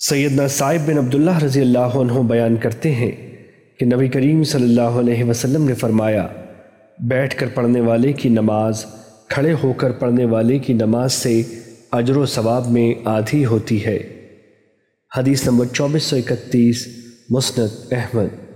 سیدنا صاحب بن عبداللہ رضی اللہ عنہ بیان کرتے ہیں کہ نبی کریم صلی اللہ علیہ وسلم نے فرمایا، بیٹھ کر پڑھنے والے کی نماز، کھڑے ہو کر پڑھنے والے کی نماز سے اجر و ثواب میں آدھی ہوتی ہے۔ حدیث نمبر چوبیس سو اکتیس، مسند احمد۔